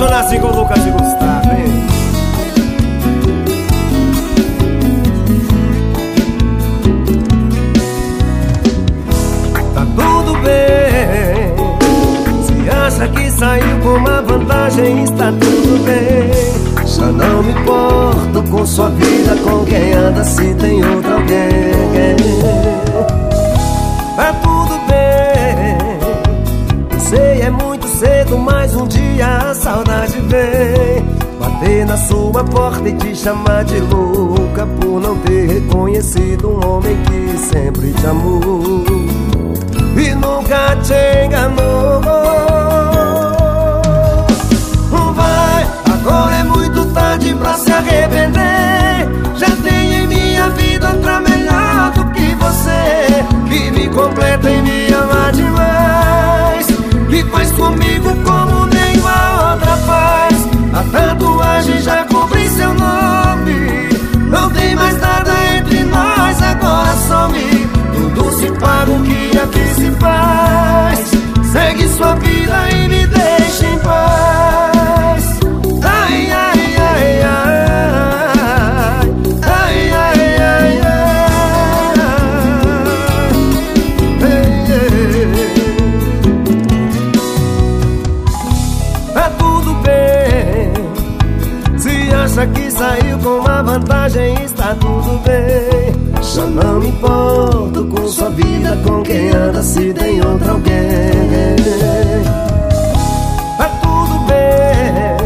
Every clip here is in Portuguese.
assim com o Lucas e Gustavo? Tá tudo bem. Se acha que saiu com uma vantagem Está tudo bem. Já não me importo com sua vida Com quem anda se tem outro alguém. Tá tudo Bater na sua porta e te chamar de louca Por não ter reconhecido um homem que sempre te amou. E nunca te enganou Acha que saiu com uma vantagem Está tudo bem. Já não me importo com sua vida Com quem anda se tem outro alguém. Tá tudo bem.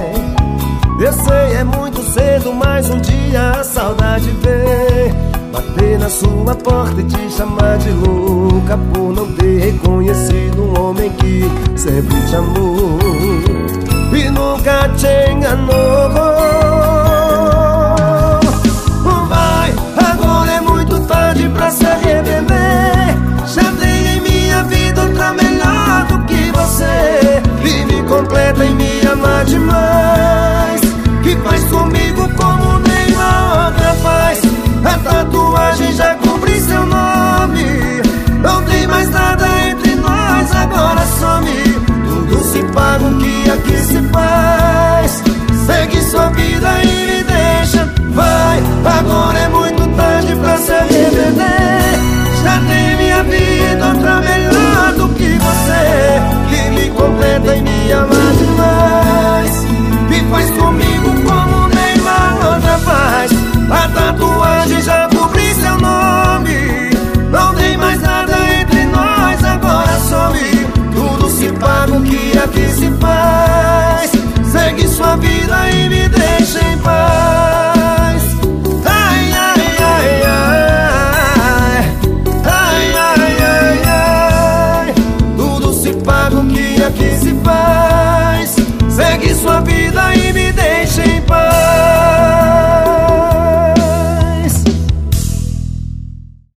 Eu sei é muito cedo Mas um dia a saudade vem. Bater na sua porta e te chamar de louca Por não ter reconhecido um homem que sempre te amou. E nunca te enganou. aqui, guess se